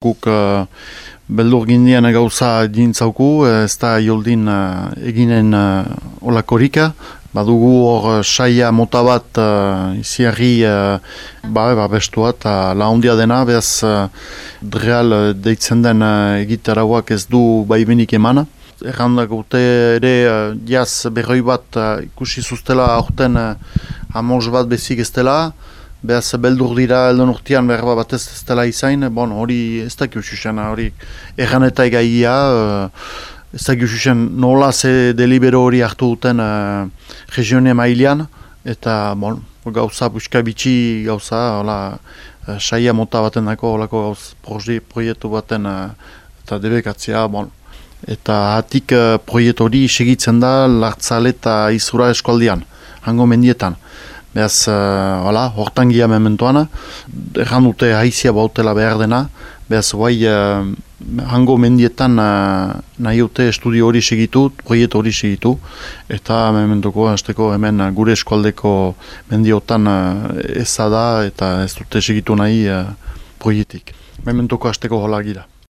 Guk uh, beldur gindian gauza dintzauku, ez da joldin uh, eginen uh, olakorika. Badugu hor saia mota bat uh, iziarri uh, ba, bestua eta laundia dena, behaz uh, dreal deitzen den uh, egitarauak ez du baimenik emana. Errandak urte ere uh, jaz berroi bat uh, ikusi zuztela aurten uh, amos bat bezik ez dela. Beaz, beldur dira eldon urtean behar bat ez ez dela izain, bon, hori ez da kiususen, hori erran eta egaia, uh, ez da kiususen nola ze delibero hori hartu duten uh, regione mailean, eta bon, gauza, buska bitxi gauza, hola, uh, saia mota baten dako, holako gauz, proiektu baten uh, eta debekatzea, bon. Eta hatik uh, proiektu hori segitzen da lartzale eta izura eskualdian, hango mendietan. Beaz, uh, hola, hortan gia mementoan, erran dute haizia bautela behar dena, beaz, guai, uh, hango mendietan uh, nahi dute estudio hori segitu, proiektu hori segitu, eta mementuko, hasteko hemen gure eskualdeko mendiotan uh, eza da, eta ez dute segitu nahi uh, proiektik. Mementuko hasteko hola gira.